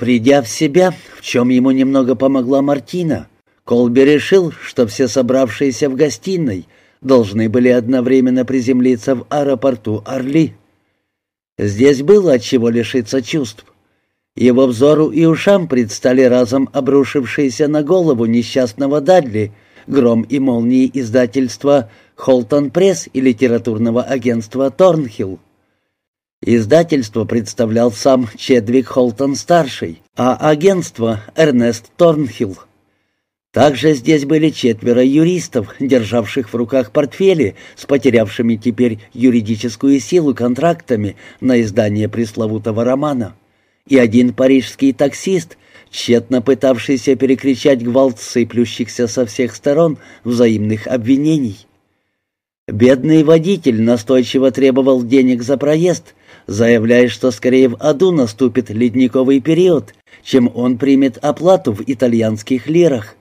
Придя в себя, в чем ему немного помогла Мартина, Колби решил, что все собравшиеся в гостиной должны были одновременно приземлиться в аэропорту Орли. Здесь было от чего лишиться чувств. Его взору и ушам предстали разом обрушившиеся на голову несчастного Дадли гром и молнии издательства «Холтон Пресс» и литературного агентства «Торнхилл». Издательство представлял сам Чедвик Холтон-старший, а агентство — Эрнест Торнхилл. Также здесь были четверо юристов, державших в руках портфели с потерявшими теперь юридическую силу контрактами на издание пресловутого романа, и один парижский таксист, тщетно пытавшийся перекричать гвалт сыплющихся со всех сторон взаимных обвинений. Бедный водитель настойчиво требовал денег за проезд — заявляя, что скорее в аду наступит ледниковый период, чем он примет оплату в итальянских лирах.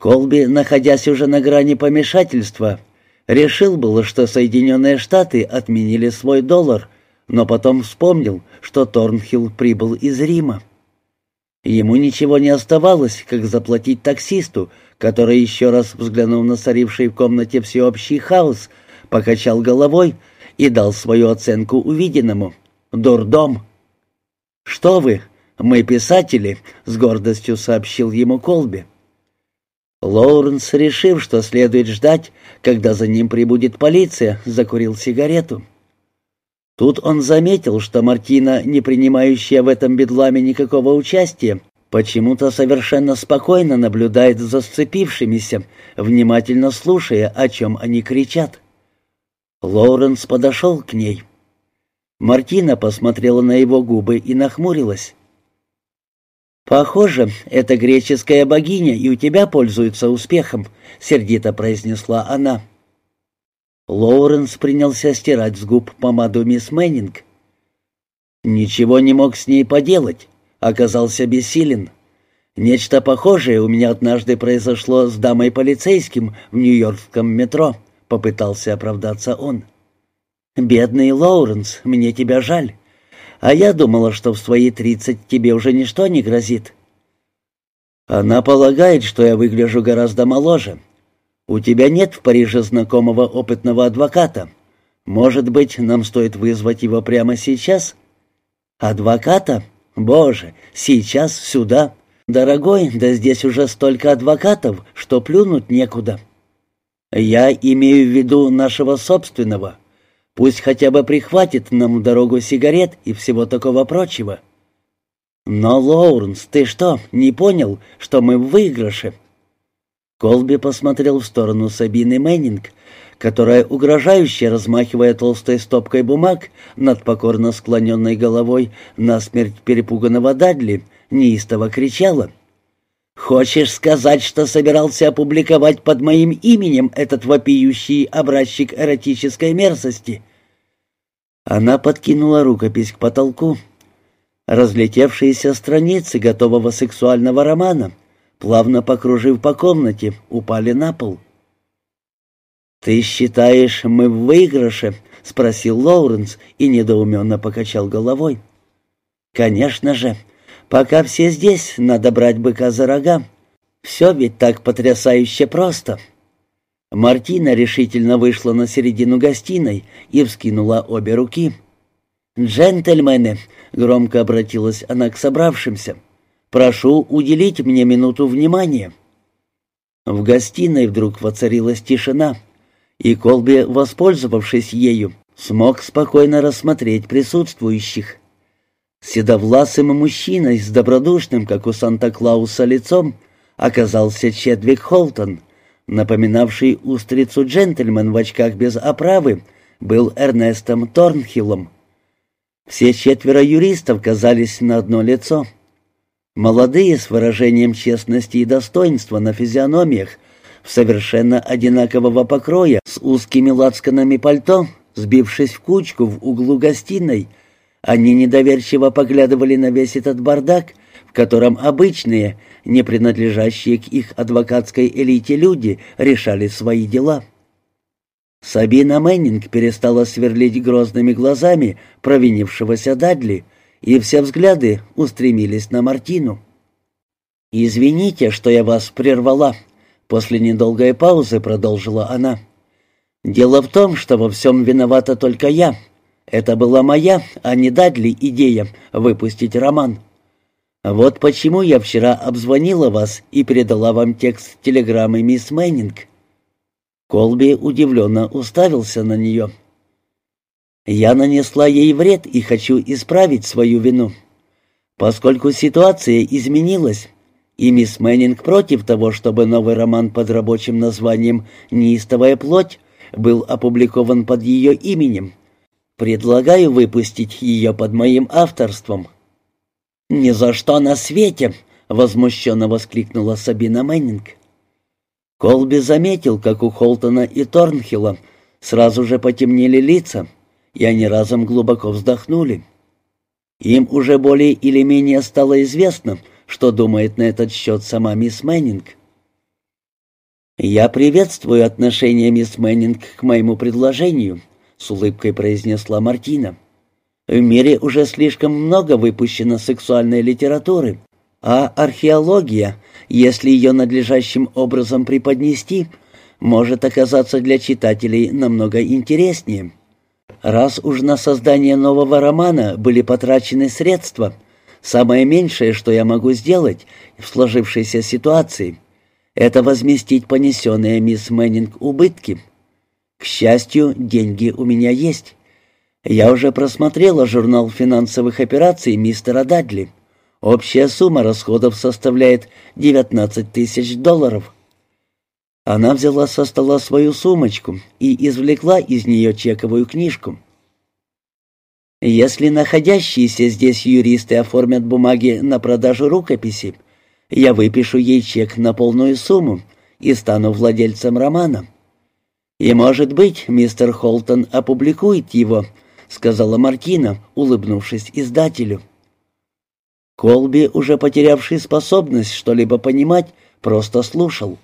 Колби, находясь уже на грани помешательства, решил было, что Соединенные Штаты отменили свой доллар, но потом вспомнил, что Торнхилл прибыл из Рима. Ему ничего не оставалось, как заплатить таксисту, который, еще раз взглянув на царивший в комнате всеобщий хаос, покачал головой, и дал свою оценку увиденному. «Дурдом!» «Что вы? Мы писатели», — с гордостью сообщил ему Колби. Лоуренс, решив, что следует ждать, когда за ним прибудет полиция, закурил сигарету. Тут он заметил, что Мартина, не принимающая в этом бедламе никакого участия, почему-то совершенно спокойно наблюдает за сцепившимися, внимательно слушая, о чем они кричат. Лоуренс подошел к ней. Мартина посмотрела на его губы и нахмурилась. «Похоже, эта греческая богиня и у тебя пользуется успехом», — сердито произнесла она. Лоуренс принялся стирать с губ помаду мисс Мэннинг. Ничего не мог с ней поделать, оказался бессилен. Нечто похожее у меня однажды произошло с дамой-полицейским в нью-йоркском метро попытался оправдаться он. «Бедный Лоуренс, мне тебя жаль. А я думала, что в свои тридцать тебе уже ничто не грозит». «Она полагает, что я выгляжу гораздо моложе. У тебя нет в Париже знакомого опытного адвоката. Может быть, нам стоит вызвать его прямо сейчас?» «Адвоката? Боже, сейчас, сюда. Дорогой, да здесь уже столько адвокатов, что плюнуть некуда». Я имею в виду нашего собственного. Пусть хотя бы прихватит нам дорогу сигарет и всего такого прочего. Но, Лоуренс, ты что, не понял, что мы в выигрыше?» Колби посмотрел в сторону Сабины Мэннинг, которая, угрожающе размахивая толстой стопкой бумаг над покорно склоненной головой насмерть перепуганного Дадли, неистово кричала — «Хочешь сказать, что собирался опубликовать под моим именем этот вопиющий образчик эротической мерзости?» Она подкинула рукопись к потолку. Разлетевшиеся страницы готового сексуального романа, плавно покружив по комнате, упали на пол. «Ты считаешь, мы в выигрыше?» — спросил Лоуренс и недоуменно покачал головой. «Конечно же», Пока все здесь, надо брать быка за рога. Все ведь так потрясающе просто». Мартина решительно вышла на середину гостиной и вскинула обе руки. «Джентльмены», — громко обратилась она к собравшимся, — «прошу уделить мне минуту внимания». В гостиной вдруг воцарилась тишина, и Колби, воспользовавшись ею, смог спокойно рассмотреть присутствующих. Седовласым мужчиной с добродушным, как у Санта-Клауса, лицом оказался Чедвик Холтон, напоминавший устрицу джентльмен в очках без оправы, был Эрнестом Торнхиллом. Все четверо юристов казались на одно лицо. Молодые, с выражением честности и достоинства на физиономиях, совершенно одинакового покроя, с узкими лацканами пальто, сбившись в кучку в углу гостиной — они недоверчиво поглядывали на весь этот бардак, в котором обычные, не принадлежащие к их адвокатской элите люди, решали свои дела. Сабина Мэннинг перестала сверлить грозными глазами провинившегося Дадли и все взгляды устремились на Мартину. «Извините, что я вас прервала», — после недолгой паузы продолжила она. «Дело в том, что во всем виновата только я. Это была моя, а не Дадли, идея выпустить роман. Вот почему я вчера обзвонила вас и передала вам текст телеграммы мисс Мэннинг». Колби удивленно уставился на нее. «Я нанесла ей вред и хочу исправить свою вину. Поскольку ситуация изменилась, и мисс Мэннинг против того, чтобы новый роман под рабочим названием «Неистовая плоть» был опубликован под ее именем. Предлагаю выпустить ее под моим авторством». «Ни за что на свете!» — возмущенно воскликнула Сабина Мэннинг. Колби заметил, как у Холтона и Торнхилла сразу же потемнели лица, и они разом глубоко вздохнули. Им уже более или менее стало известно, что думает на этот счет сама мисс Мэннинг. «Я приветствую отношение мисс Мэннинг к моему предложению», — с улыбкой произнесла Мартина. «В мире уже слишком много выпущено сексуальной литературы, а археология, если ее надлежащим образом преподнести, может оказаться для читателей намного интереснее. Раз уж на создание нового романа были потрачены средства, самое меньшее, что я могу сделать в сложившейся ситуации, это возместить понесенные мисс Мэннинг убытки. К счастью, деньги у меня есть. Я уже просмотрела журнал финансовых операций мистера Дадли. Общая сумма расходов составляет 19 тысяч долларов. Она взяла со стола свою сумочку и извлекла из нее чековую книжку. Если находящиеся здесь юристы оформят бумаги на продажу рукописи, я выпишу ей чек на полную сумму и стану владельцем романа. И, может быть, мистер Холтон опубликует его, сказала Мартина, улыбнувшись издателю. Колби, уже потерявший способность что-либо понимать, просто слушал.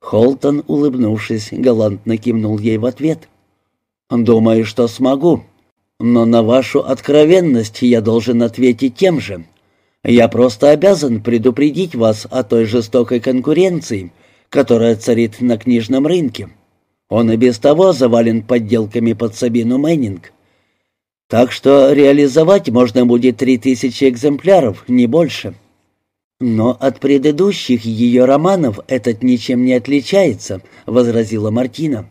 Холтон, улыбнувшись, галантно кивнул ей в ответ. «Думаю, что смогу. Но на вашу откровенность я должен ответить тем же. Я просто обязан предупредить вас о той жестокой конкуренции, которая царит на книжном рынке. Он и без того завален подделками под Сабину Мэннинг. Так что реализовать можно будет три тысячи экземпляров, не больше. Но от предыдущих ее романов этот ничем не отличается, возразила Мартина.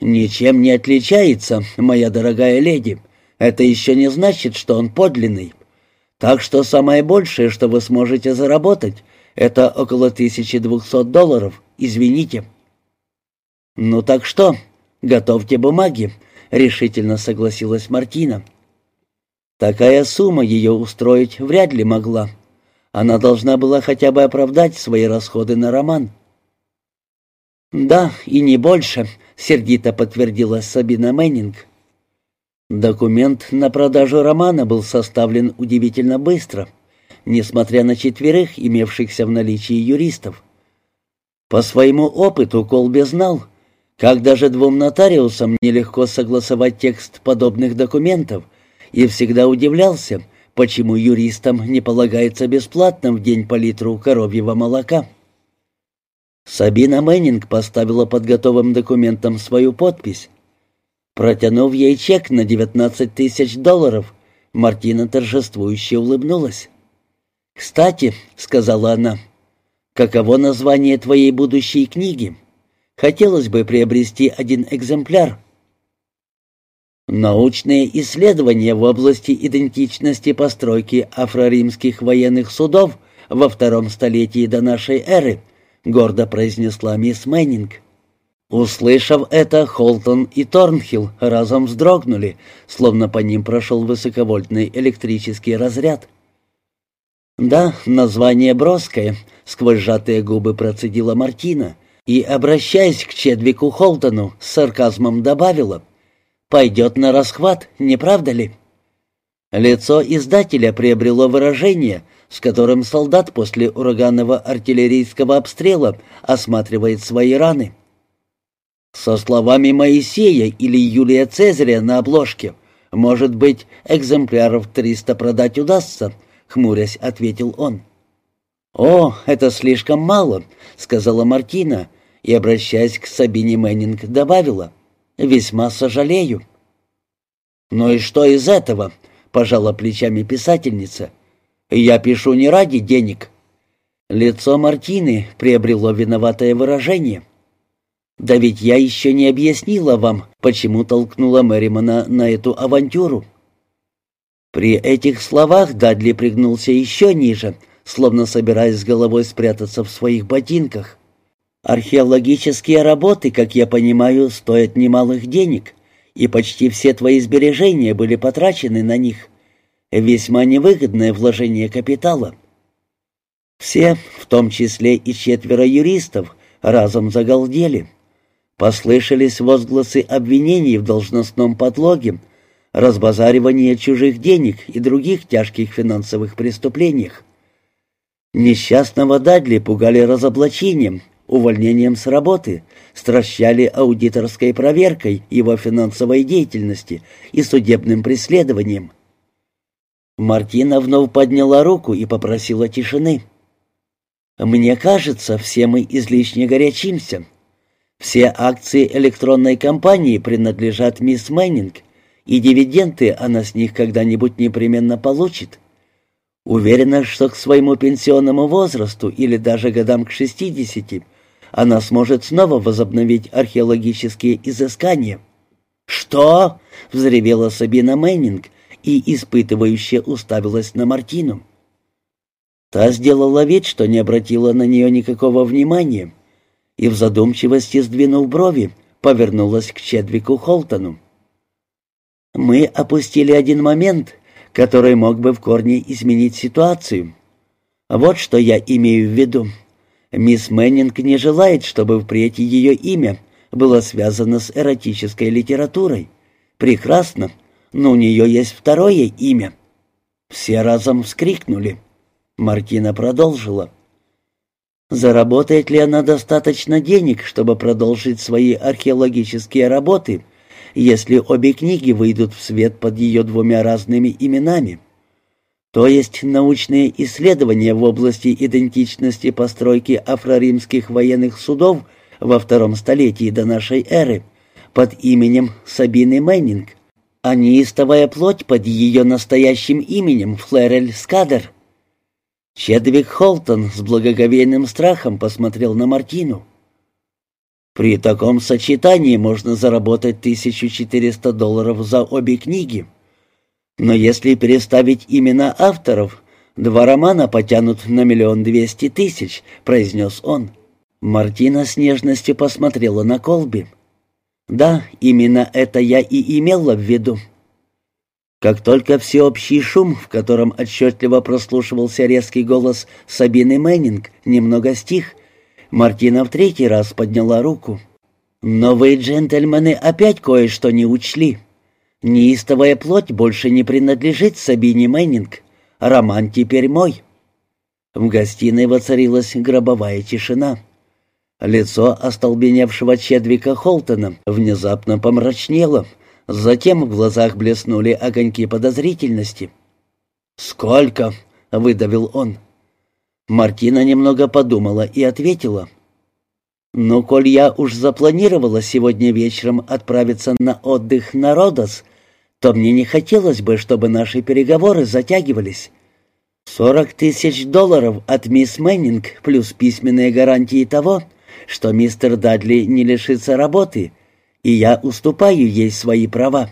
Ничем не отличается, моя дорогая леди. Это еще не значит, что он подлинный. Так что самое большее, что вы сможете заработать, это около 1200 долларов. Извините. Ну так что, готовьте бумаги, — решительно согласилась Мартина. Такая сумма ее устроить вряд ли могла. Она должна была хотя бы оправдать свои расходы на роман. «Да, и не больше», — сердито подтвердила Сабина Мэннинг. Документ на продажу романа был составлен удивительно быстро, несмотря на четверых имевшихся в наличии юристов. По своему опыту Колби знал — как даже двум нотариусам нелегко согласовать текст подобных документов, и всегда удивлялся, почему юристам не полагается бесплатно в день по литру коровьего молока. Сабина Мэннинг поставила под готовым документом свою подпись. Протянув ей чек на 19 тысяч долларов, Мартина торжествующе улыбнулась. «Кстати», — сказала она, — «каково название твоей будущей книги?» Хотелось бы приобрести один экземпляр. Научные исследования в области идентичности постройки афроримских военных судов во втором столетии до нашей эры, гордо произнесла мисс Мэннинг. Услышав это, Холтон и Торнхилл разом вздрогнули, словно по ним прошел высоковольтный электрический разряд. «Да, название броское», — сквозь сжатые губы процедила Мартина, и, обращаясь к Чедвику Холтону, с сарказмом добавила, «Пойдет на расхват, не правда ли?» Лицо издателя приобрело выражение, с которым солдат после ураганного артиллерийского обстрела осматривает свои раны. Со словами Моисея или Юлия Цезаря на обложке Может быть, экземпляров триста продать удастся?» — хмурясь ответил он. «О, это слишком мало», — сказала Мартина, и, обращаясь к Сабине Мэннинг, добавила. «Весьма сожалею». «Ну и что из этого?» — пожала плечами писательница. «Я пишу не ради денег». Лицо Мартины приобрело виноватое выражение. «Да ведь я еще не объяснила вам, почему толкнула Мэримана на эту авантюру». При этих словах Дадли пригнулся еще ниже, словно собираясь головой спрятаться в своих ботинках. «Археологические работы, как я понимаю, стоят немалых денег, и почти все твои сбережения были потрачены на них. Весьма невыгодное вложение капитала». Все, в том числе и четверо юристов, разом загалдели. Послышались возгласы обвинений в должностном подлоге, разбазаривании чужих денег и других тяжких финансовых преступлениях. Несчастного Дадли пугали разоблачением, увольнением с работы, стращали аудиторской проверкой его финансовой деятельности и судебным преследованием. Мартина вновь подняла руку и попросила тишины. «Мне кажется, все мы излишне горячимся. Все акции электронной компании принадлежат мисс Мэннинг, и дивиденды она с них когда-нибудь непременно получит. Уверена, что к своему пенсионному возрасту или даже годам к 60 она сможет снова возобновить археологические изыскания. «Что?» — взревела Сабина Мэннинг и испытывающе уставилась на Мартину. Та сделала вид, что не обратила на нее никакого внимания, и в задумчивости, сдвинув брови, повернулась к Чедвику Холтону. «Мы опустили один момент, который мог бы в корне изменить ситуацию. Вот что я имею в виду. Мисс Мэннинг не желает, чтобы впредь ее имя было связано с эротической литературой. Прекрасно, но у нее есть второе имя». Все разом вскрикнули. Мартина продолжила. Заработает ли она достаточно денег, чтобы продолжить свои археологические работы, если обе книги выйдут в свет под ее двумя разными именами? То есть научные исследования в области идентичности постройки афроримских военных судов во втором столетии до нашей эры под именем Сабины Мэннинг, а неистовая плоть под ее настоящим именем Флэрель Скадер — Чедвик Холтон с благоговейным страхом посмотрел на Мартину. «При таком сочетании можно заработать 1400 долларов за обе книги. Но если переставить имена авторов, два романа потянут на миллион двести тысяч», — произнес он. Мартина с нежностью посмотрела на Колби. «Да, именно это я и имела в виду. Как только всеобщий шум, в котором отчетливо прослушивался резкий голос Сабины Мэннинг, немного стих, Мартина в третий раз подняла руку. «Но вы, джентльмены, опять кое-что не учли. Неистовая плоть больше не принадлежит Сабине Мэннинг. Роман теперь мой». В гостиной воцарилась гробовая тишина. Лицо остолбеневшего Чедвика Холтона внезапно помрачнело — Затем в глазах блеснули огоньки подозрительности. «Сколько?» — выдавил он. Мартина немного подумала и ответила. «Ну, коль я уж запланировала сегодня вечером отправиться на отдых на Родос, то мне не хотелось бы, чтобы наши переговоры затягивались. Сорок тысяч долларов от мисс Мэннинг плюс письменные гарантии того, что мистер Дадли не лишится работы — и я уступаю ей свои права.